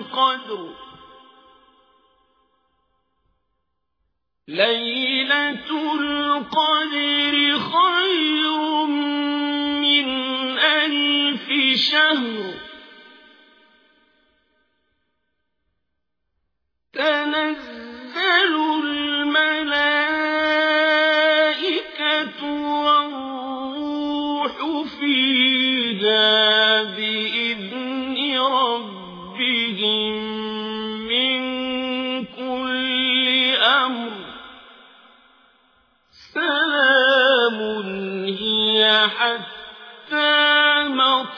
القدر. ليلة القدر خير من ألف شهر. تنزل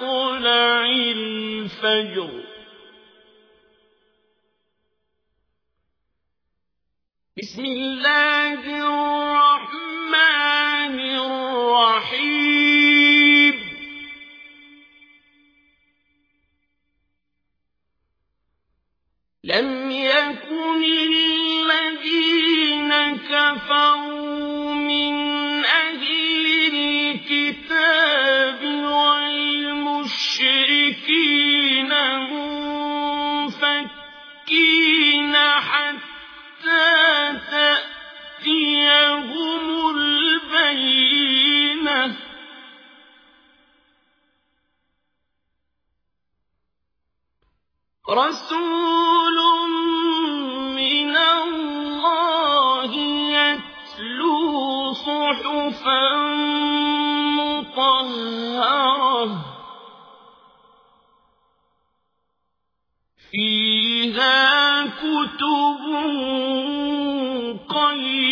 مطلع الفجر. بسم الله الرحمن الرحيم. لم يكن الذين كفروا رسول من الله يتلو صحفا مطهرة فيها كتب قيمة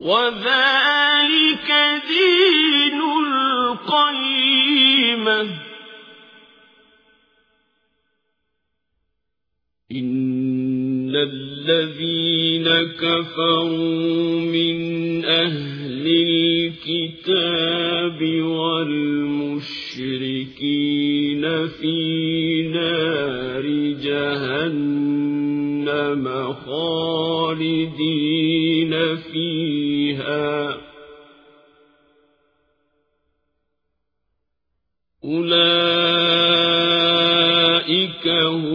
وذلك دين القيمة. إن الذين كفروا من أهل الكتاب والمشركين في نار جهنم خالدين فيها. أولئك هم